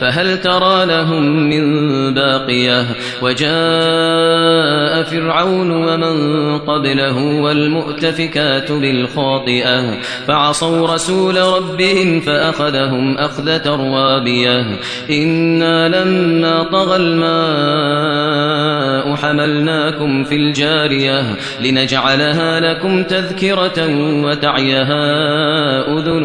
فهل ترى لهم من باقية؟ وجاء فرعون ومن قبله والمؤتفكات بالخاطئة فعصوا رسول ربهم فأخذهم أخذة روابية إنا لما طغى الماء حملناكم في الجارية لنجعلها لكم تذكرة وتعيها أذن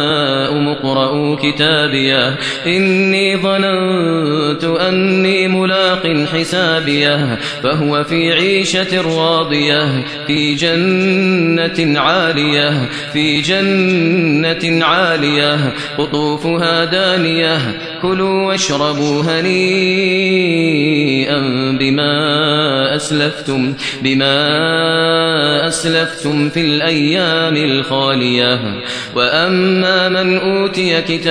كتابيه إني ظننت أني ملاق حسابيه فهو في عيشة راضية. في جنة عالية. في جنة عالية. قطوفها دانية. كلوا واشربوا هنيئا بما أسلفتم. بما أسلفتم في الأيام الخالية. وأما من أوتي كتابه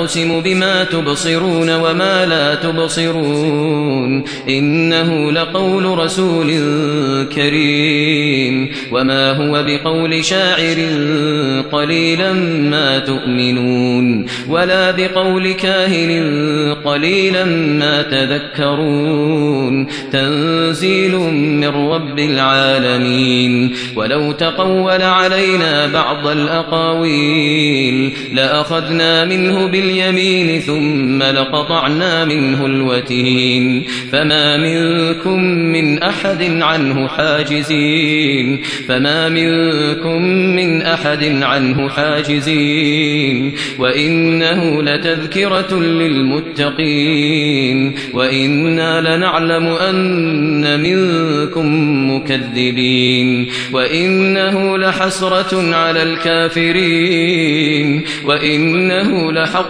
أقسم بما تبصرون وما لا تبصرون إنه لقول رسول كريم وما هو بقول شاعر قليلا ما تؤمنون ولا بقول كاهن قليلا ما تذكرون تنزيل من رب العالمين ولو تقول علينا بعض الأقاويل لأخذنا منه باليمين ثم لقطعنا منه الوتين فما منكم من أحد عنه حاجزين فما منكم من أحد عنه حاجزين وإنه لتذكرة للمتقين وإنا لنعلم أن منكم مكذبين وإنه لحسرة على الكافرين وإنه لحق